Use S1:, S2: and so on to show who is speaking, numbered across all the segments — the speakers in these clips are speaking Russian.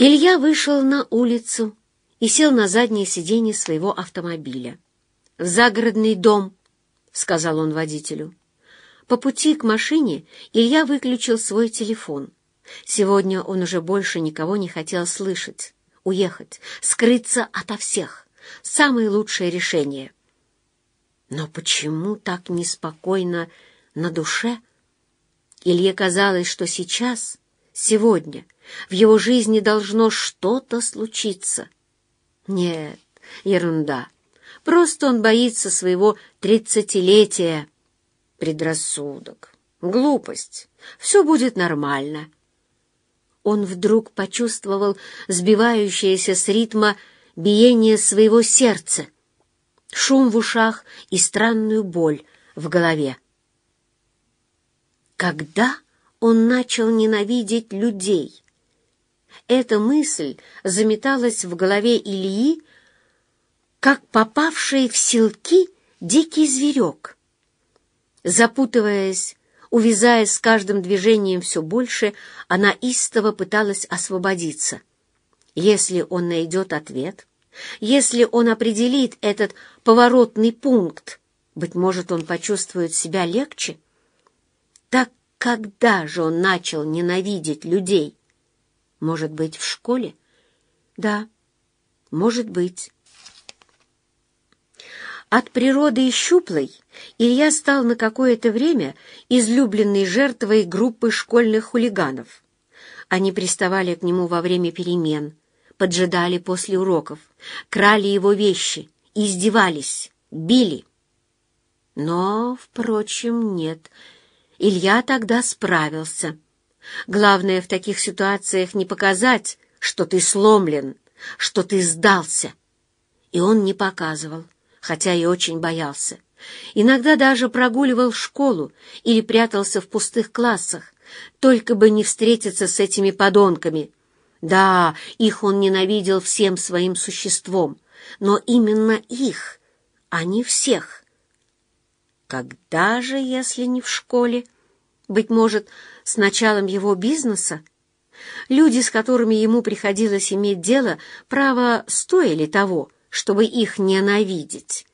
S1: Илья вышел на улицу и сел на заднее сиденье своего автомобиля. «В загородный дом», — сказал он водителю. По пути к машине Илья выключил свой телефон. Сегодня он уже больше никого не хотел слышать. Уехать, скрыться ото всех — самое лучшее решение. Но почему так неспокойно на душе? Илье казалось, что сейчас, сегодня, в его жизни должно что-то случиться. Нет, ерунда. Просто он боится своего тридцатилетия. Предрассудок, глупость. Все будет нормально. Он вдруг почувствовал сбивающееся с ритма биение своего сердца, шум в ушах и странную боль в голове. Когда он начал ненавидеть людей? Эта мысль заметалась в голове Ильи, как попавший в селки дикий зверек. Запутываясь, увязаясь с каждым движением все больше, она истово пыталась освободиться. Если он найдет ответ, если он определит этот поворотный пункт, быть может, он почувствует себя легче? Так когда же он начал ненавидеть людей? Может быть, в школе? Да, может быть. От природы щуплой Илья стал на какое-то время излюбленной жертвой группы школьных хулиганов. Они приставали к нему во время перемен, поджидали после уроков, крали его вещи, издевались, били. Но, впрочем, нет, Илья тогда справился. Главное в таких ситуациях не показать, что ты сломлен, что ты сдался. И он не показывал, хотя и очень боялся. Иногда даже прогуливал школу или прятался в пустых классах, только бы не встретиться с этими подонками. Да, их он ненавидел всем своим существом, но именно их, а не всех. Когда же, если не в школе? Быть может, с началом его бизнеса? Люди, с которыми ему приходилось иметь дело, право, стоили того, чтобы их ненавидеть.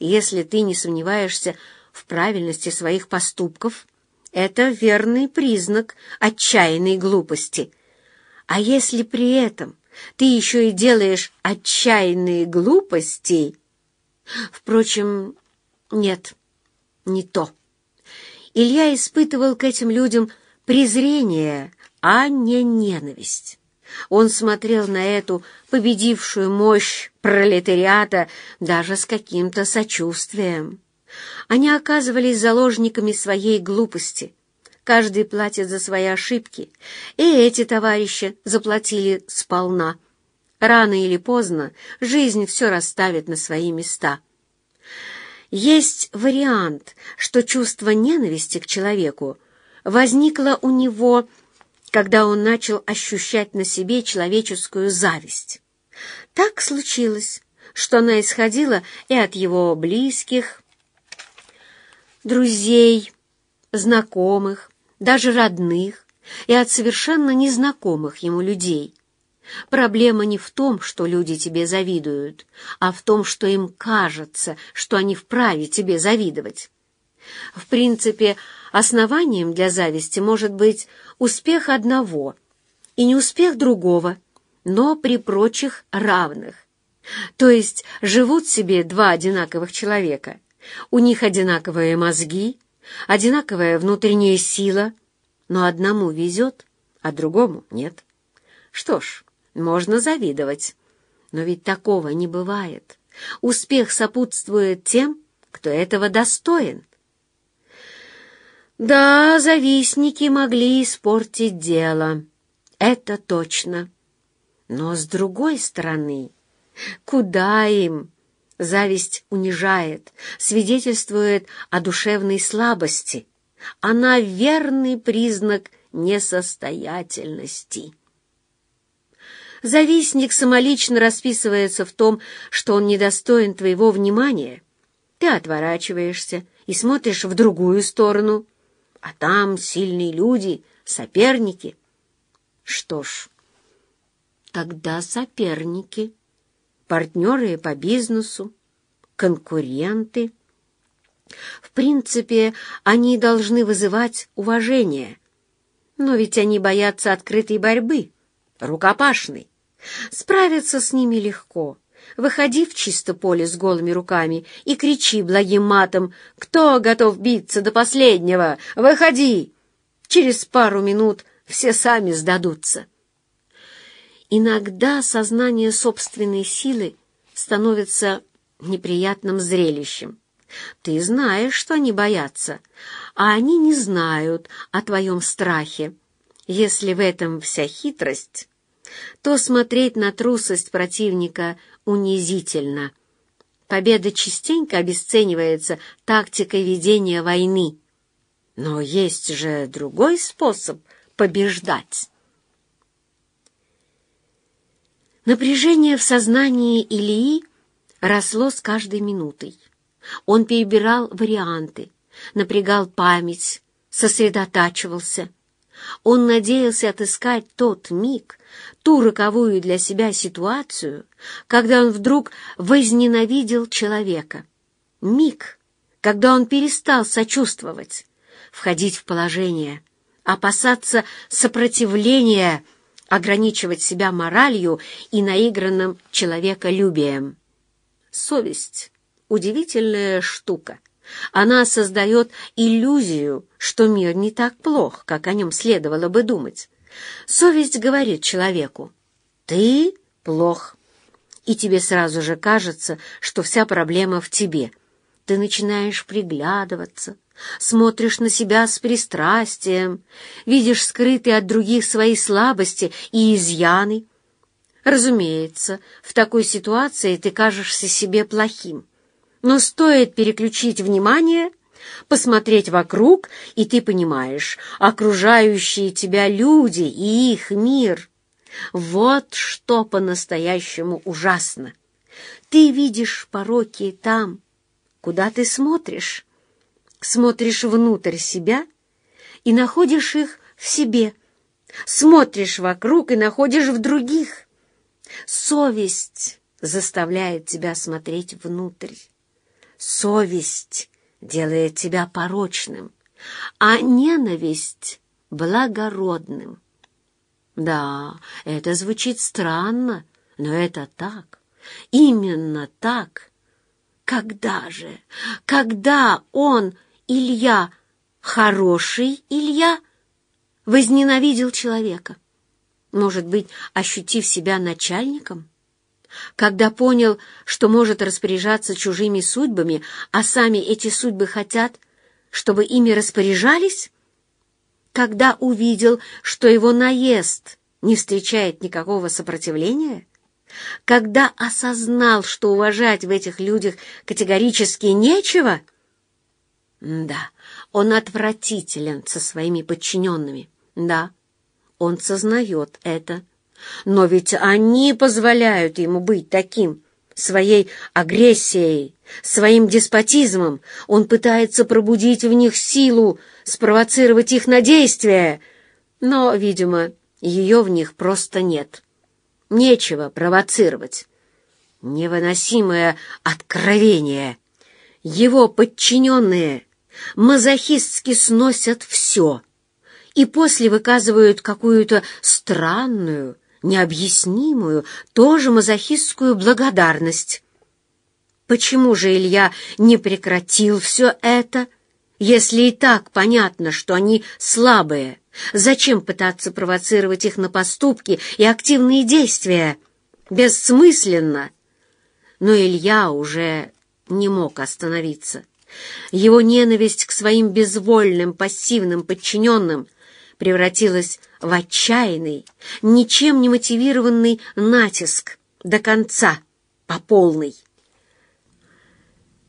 S1: Если ты не сомневаешься в правильности своих поступков, это верный признак отчаянной глупости. А если при этом ты еще и делаешь отчаянные глупости... Впрочем, нет, не то. Илья испытывал к этим людям презрение, а не ненависть. Он смотрел на эту победившую мощь пролетариата даже с каким-то сочувствием. Они оказывались заложниками своей глупости. Каждый платит за свои ошибки, и эти товарищи заплатили сполна. Рано или поздно жизнь все расставит на свои места. Есть вариант, что чувство ненависти к человеку возникло у него когда он начал ощущать на себе человеческую зависть. Так случилось, что она исходила и от его близких, друзей, знакомых, даже родных, и от совершенно незнакомых ему людей. Проблема не в том, что люди тебе завидуют, а в том, что им кажется, что они вправе тебе завидовать. В принципе, основанием для зависти может быть успех одного и не успех другого, но при прочих равных. То есть живут себе два одинаковых человека, у них одинаковые мозги, одинаковая внутренняя сила, но одному везет, а другому нет. Что ж, можно завидовать, но ведь такого не бывает. Успех сопутствует тем, кто этого достоин. Да, завистники могли испортить дело, это точно. Но с другой стороны, куда им? Зависть унижает, свидетельствует о душевной слабости. Она верный признак несостоятельности. Завистник самолично расписывается в том, что он недостоин твоего внимания. Ты отворачиваешься и смотришь в другую сторону — а там сильные люди, соперники. Что ж, Тогда соперники, партнеры по бизнесу, конкуренты. В принципе, они должны вызывать уважение. Но ведь они боятся открытой борьбы, рукопашной. Справиться с ними легко. Выходи в чисто поле с голыми руками и кричи благим матом «Кто готов биться до последнего? Выходи!» Через пару минут все сами сдадутся. Иногда сознание собственной силы становится неприятным зрелищем. Ты знаешь, что они боятся, а они не знают о твоем страхе. Если в этом вся хитрость, то смотреть на трусость противника унизительно. Победа частенько обесценивается тактикой ведения войны. Но есть же другой способ побеждать. Напряжение в сознании Ильи росло с каждой минутой. Он перебирал варианты, напрягал память, сосредотачивался. Он надеялся отыскать тот миг, ту роковую для себя ситуацию, когда он вдруг возненавидел человека. Миг, когда он перестал сочувствовать, входить в положение, опасаться сопротивления, ограничивать себя моралью и наигранным человеколюбием. Совесть — удивительная штука. Она создает иллюзию, что мир не так плох, как о нем следовало бы думать. Совесть говорит человеку, «Ты плох», и тебе сразу же кажется, что вся проблема в тебе. Ты начинаешь приглядываться, смотришь на себя с пристрастием, видишь скрытые от других свои слабости и изъяны, Разумеется, в такой ситуации ты кажешься себе плохим. Но стоит переключить внимание, посмотреть вокруг, и ты понимаешь, окружающие тебя люди и их мир. Вот что по-настоящему ужасно. Ты видишь пороки там, куда ты смотришь. Смотришь внутрь себя и находишь их в себе. Смотришь вокруг и находишь в других. Совесть заставляет тебя смотреть внутрь. Совесть делает тебя порочным, а ненависть — благородным. Да, это звучит странно, но это так, именно так. Когда же, когда он, Илья, хороший Илья, возненавидел человека? может быть, ощутив себя начальником? Когда понял, что может распоряжаться чужими судьбами, а сами эти судьбы хотят, чтобы ими распоряжались? Когда увидел, что его наезд не встречает никакого сопротивления? Когда осознал, что уважать в этих людях категорически нечего? Да, он отвратителен со своими подчиненными. Да, он сознает это. Но ведь они позволяют ему быть таким. Своей агрессией, своим деспотизмом он пытается пробудить в них силу, спровоцировать их на действие. Но, видимо, ее в них просто нет. Нечего провоцировать. Невыносимое откровение. Его подчиненные мазохистски сносят все — и после выказывают какую-то странную, необъяснимую, тоже мазохистскую благодарность. Почему же Илья не прекратил все это, если и так понятно, что они слабые? Зачем пытаться провоцировать их на поступки и активные действия? Бессмысленно. Но Илья уже не мог остановиться. Его ненависть к своим безвольным, пассивным подчиненным — превратилась в отчаянный, ничем не мотивированный натиск до конца, по полной.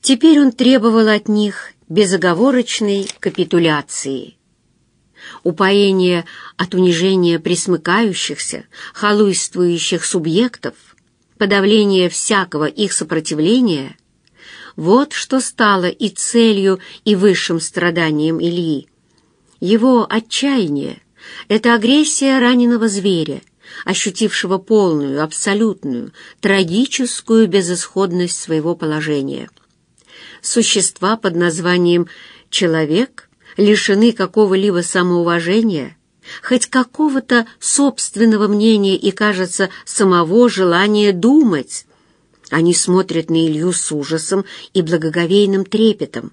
S1: Теперь он требовал от них безоговорочной капитуляции. Упоение от унижения присмыкающихся, халуйствующих субъектов, подавление всякого их сопротивления — вот что стало и целью, и высшим страданием Ильи. Его отчаяние — это агрессия раненого зверя, ощутившего полную, абсолютную, трагическую безысходность своего положения. Существа под названием «человек» лишены какого-либо самоуважения, хоть какого-то собственного мнения и, кажется, самого желания думать. Они смотрят на Илью с ужасом и благоговейным трепетом.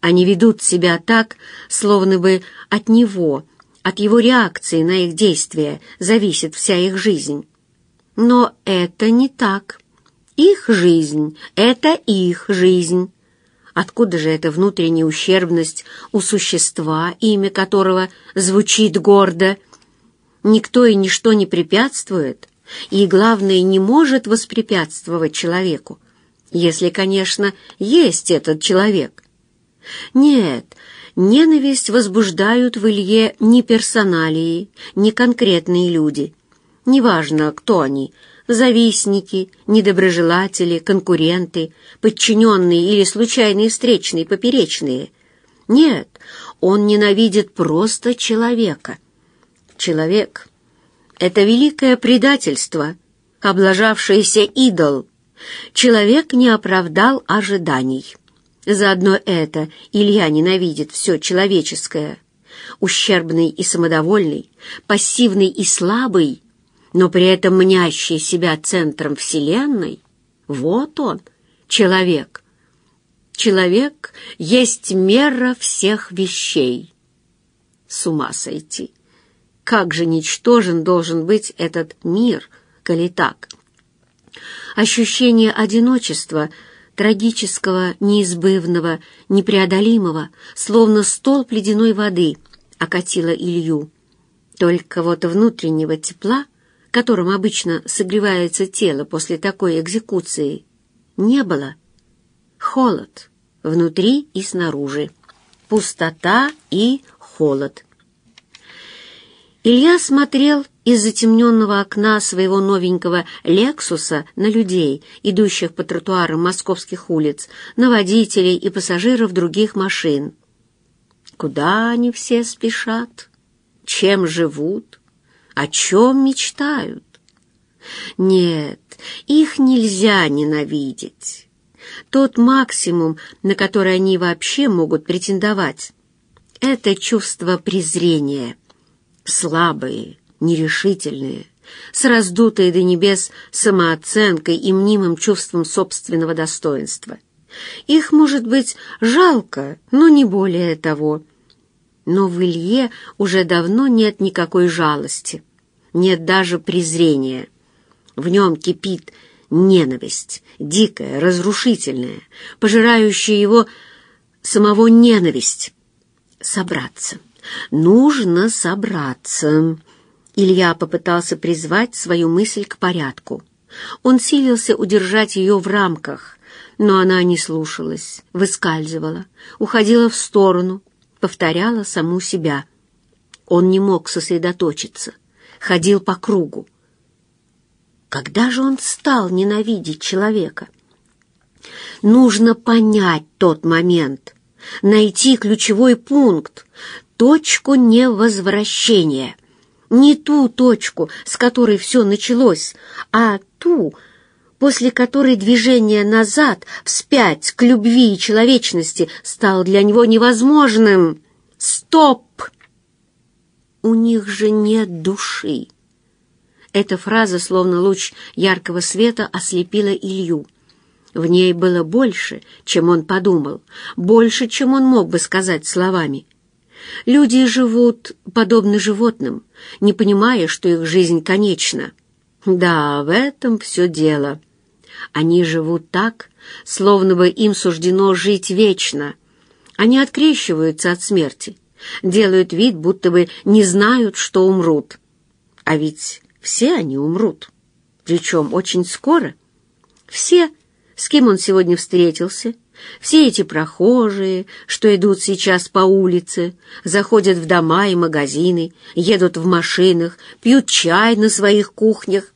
S1: Они ведут себя так, словно бы от него, от его реакции на их действия зависит вся их жизнь. Но это не так. Их жизнь — это их жизнь. Откуда же эта внутренняя ущербность у существа, имя которого звучит гордо? Никто и ничто не препятствует, и, главное, не может воспрепятствовать человеку, если, конечно, есть этот человек. Нет, ненависть возбуждают в Илье не персоналии, не конкретные люди. Неважно, кто они — завистники, недоброжелатели, конкуренты, подчиненные или случайные встречные, поперечные. Нет, он ненавидит просто человека. Человек — это великое предательство, облажавшийся идол. Человек не оправдал ожиданий. Заодно это Илья ненавидит все человеческое. Ущербный и самодовольный, пассивный и слабый — но при этом мнящий себя центром Вселенной, вот он, человек. Человек есть мера всех вещей. С ума сойти! Как же ничтожен должен быть этот мир, коли так? Ощущение одиночества, трагического, неизбывного, непреодолимого, словно столб ледяной воды, окатило Илью. Только вот внутреннего тепла которым обычно согревается тело после такой экзекуции, не было. Холод внутри и снаружи, пустота и холод. Илья смотрел из затемненного окна своего новенького «Лексуса» на людей, идущих по тротуарам московских улиц, на водителей и пассажиров других машин. Куда они все спешат? Чем живут? о чем мечтают. Нет, их нельзя ненавидеть. Тот максимум, на который они вообще могут претендовать, это чувство презрения. Слабые, нерешительные, с раздутой до небес самооценкой и мнимым чувством собственного достоинства. Их, может быть, жалко, но не более того. Но в Илье уже давно нет никакой жалости, нет даже презрения. В нем кипит ненависть, дикая, разрушительная, пожирающая его самого ненависть. Собраться. Нужно собраться. Илья попытался призвать свою мысль к порядку. Он силился удержать ее в рамках, но она не слушалась, выскальзывала, уходила в сторону, повторяла саму себя. Он не мог сосредоточиться, ходил по кругу. Когда же он стал ненавидеть человека? Нужно понять тот момент, найти ключевой пункт, точку невозвращения. Не ту точку, с которой все началось, а ту, после которой движение назад, вспять, к любви и человечности стало для него невозможным. Стоп! У них же нет души. Эта фраза, словно луч яркого света, ослепила Илью. В ней было больше, чем он подумал, больше, чем он мог бы сказать словами. Люди живут подобно животным, не понимая, что их жизнь конечна. Да, в этом все дело. Они живут так, словно бы им суждено жить вечно. Они открещиваются от смерти, делают вид, будто бы не знают, что умрут. А ведь все они умрут, причем очень скоро. Все, с кем он сегодня встретился, все эти прохожие, что идут сейчас по улице, заходят в дома и магазины, едут в машинах, пьют чай на своих кухнях,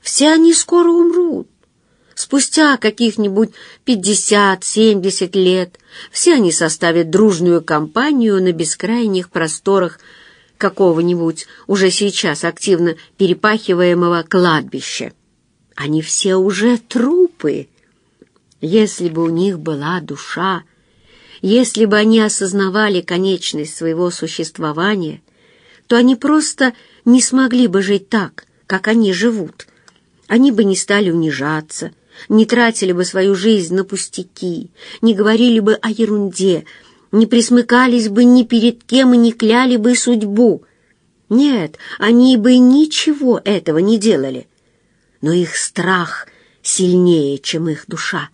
S1: все они скоро умрут. Спустя каких-нибудь пятьдесят-семьдесят лет все они составят дружную компанию на бескрайних просторах какого-нибудь уже сейчас активно перепахиваемого кладбища. Они все уже трупы. Если бы у них была душа, если бы они осознавали конечность своего существования, то они просто не смогли бы жить так, как они живут. Они бы не стали унижаться, не тратили бы свою жизнь на пустяки, не говорили бы о ерунде, не присмыкались бы ни перед кем и не кляли бы судьбу. Нет, они бы ничего этого не делали. Но их страх сильнее, чем их душа.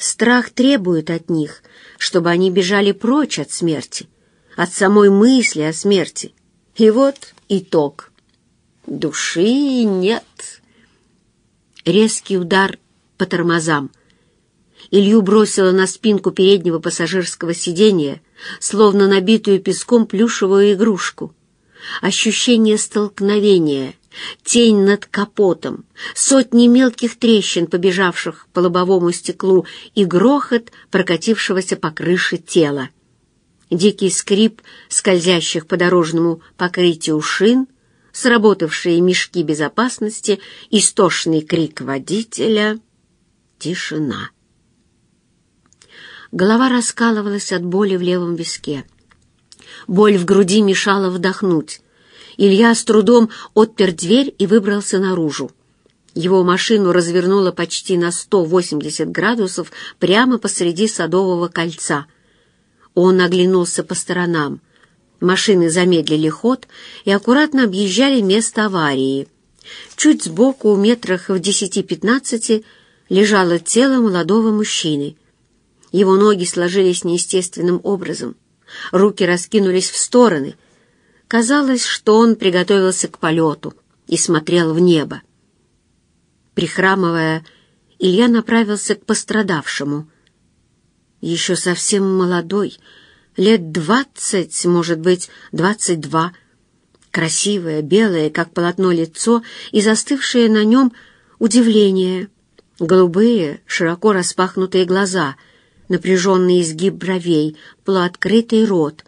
S1: Страх требует от них, чтобы они бежали прочь от смерти, от самой мысли о смерти. И вот итог. Души нет. Резкий удар по тормозам. Илью бросило на спинку переднего пассажирского сиденья, словно набитую песком плюшевую игрушку. Ощущение столкновения, тень над капотом, сотни мелких трещин, побежавших по лобовому стеклу, и грохот прокатившегося по крыше тела. Дикий скрип скользящих по дорожному покрытию шин, сработавшие мешки безопасности, истошный крик водителя — Тишина. Голова раскалывалась от боли в левом виске. Боль в груди мешала вдохнуть. Илья с трудом отпер дверь и выбрался наружу. Его машину развернуло почти на 180 градусов прямо посреди Садового кольца. Он оглянулся по сторонам. Машины замедлили ход и аккуратно объезжали место аварии. Чуть сбоку, метрах в десяти-пятнадцати, лежало тело молодого мужчины. Его ноги сложились неестественным образом, руки раскинулись в стороны. Казалось, что он приготовился к полету и смотрел в небо. Прихрамывая, Илья направился к пострадавшему. Еще совсем молодой, лет двадцать, может быть, двадцать два, красивое, белое, как полотно лицо, и застывшее на нем удивление — Голубые, широко распахнутые глаза, напряженный изгиб бровей, полуоткрытый рот.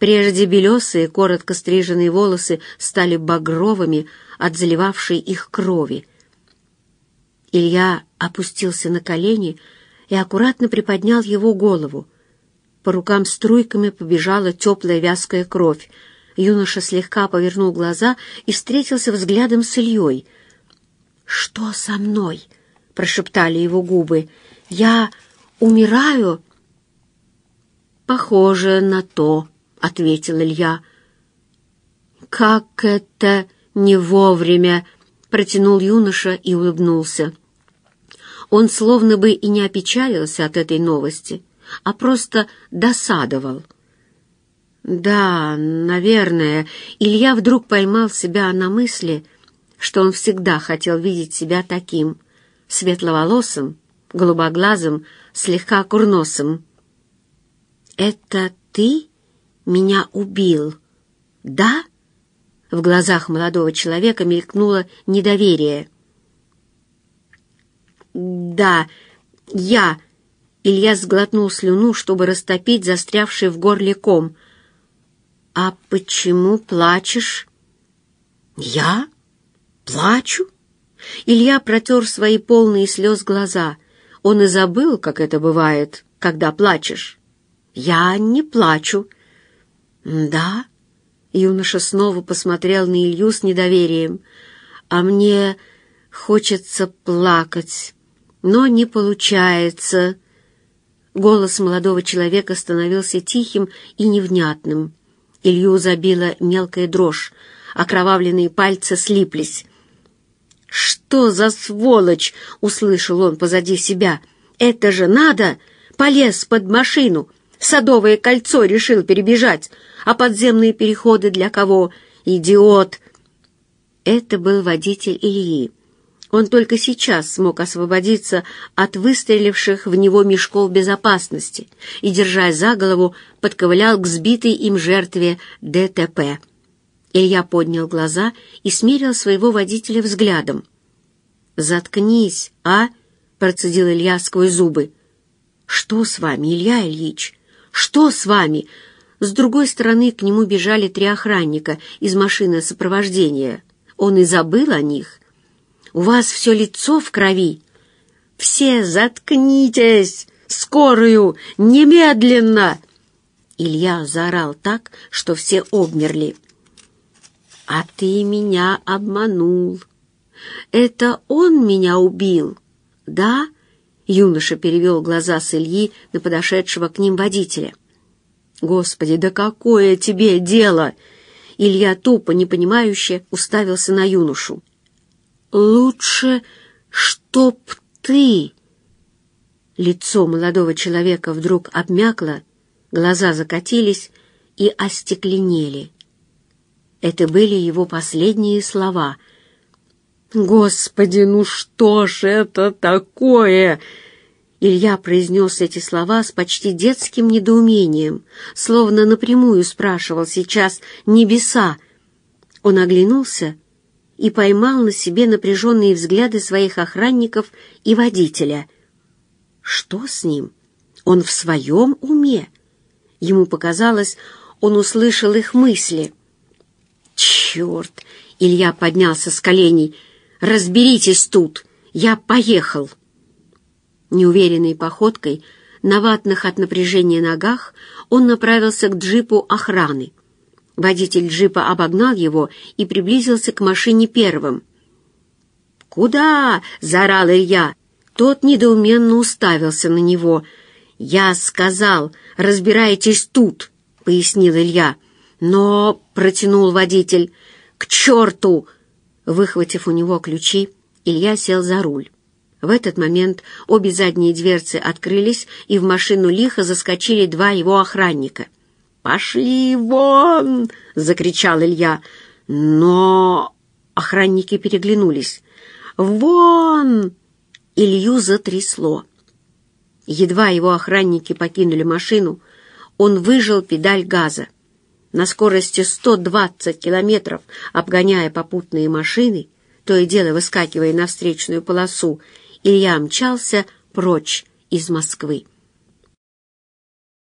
S1: Прежде белесые, коротко стриженные волосы стали багровыми от заливавшей их крови. Илья опустился на колени и аккуратно приподнял его голову. По рукам струйками побежала теплая вязкая кровь. Юноша слегка повернул глаза и встретился взглядом с Ильей. «Что со мной?» — прошептали его губы. «Я умираю?» «Похоже на то», — ответил Илья. «Как это не вовремя!» — протянул юноша и улыбнулся. Он словно бы и не опечалился от этой новости, а просто досадовал. Да, наверное, Илья вдруг поймал себя на мысли, что он всегда хотел видеть себя таким — светловолосым, голубоглазым, слегка курносым. «Это ты меня убил, да?» В глазах молодого человека мелькнуло недоверие. «Да, я...» Илья сглотнул слюну, чтобы растопить застрявший в горле ком. «А почему плачешь?» «Я? Плачу?» Илья протер свои полные слез глаза. Он и забыл, как это бывает, когда плачешь. «Я не плачу». «Да?» Юноша снова посмотрел на Илью с недоверием. «А мне хочется плакать, но не получается». Голос молодого человека становился тихим и невнятным. Илью забила мелкая дрожь, окровавленные пальцы слиплись. «Что за сволочь!» — услышал он позади себя. «Это же надо! Полез под машину! Садовое кольцо решил перебежать! А подземные переходы для кого? Идиот!» Это был водитель Ильи. Он только сейчас смог освободиться от выстреливших в него мешков безопасности и, держась за голову, подковылял к сбитой им жертве ДТП. Илья поднял глаза и смерил своего водителя взглядом. «Заткнись, а?» — процедил Илья сквозь зубы. «Что с вами, Илья Ильич? Что с вами?» С другой стороны к нему бежали три охранника из машины сопровождения. Он и забыл о них. «У вас все лицо в крови». «Все заткнитесь! Скорую! Немедленно!» Илья заорал так, что все обмерли. «А ты меня обманул. Это он меня убил, да?» Юноша перевел глаза с Ильи на подошедшего к ним водителя. «Господи, да какое тебе дело!» Илья тупо, непонимающе уставился на юношу. «Лучше, чтоб ты...» Лицо молодого человека вдруг обмякло, глаза закатились и остекленели. Это были его последние слова. «Господи, ну что ж это такое?» Илья произнес эти слова с почти детским недоумением, словно напрямую спрашивал сейчас небеса. Он оглянулся и поймал на себе напряженные взгляды своих охранников и водителя. Что с ним? Он в своем уме? Ему показалось, он услышал их мысли. «Черт!» — Илья поднялся с коленей. «Разберитесь тут! Я поехал!» Неуверенной походкой, на ватных от напряжения ногах, он направился к джипу охраны. Водитель джипа обогнал его и приблизился к машине первым. «Куда?» — заорал Илья. Тот недоуменно уставился на него. «Я сказал, разбирайтесь тут», — пояснил Илья. «Но...» — протянул водитель. «К черту!» Выхватив у него ключи, Илья сел за руль. В этот момент обе задние дверцы открылись, и в машину лихо заскочили два его охранника. «Пошли вон!» — закричал Илья. «Но...» — охранники переглянулись. «Вон!» — Илью затрясло. Едва его охранники покинули машину, он выжал педаль газа. На скорости 120 километров, обгоняя попутные машины, то и дело выскакивая на встречную полосу Илья мчался прочь из Москвы.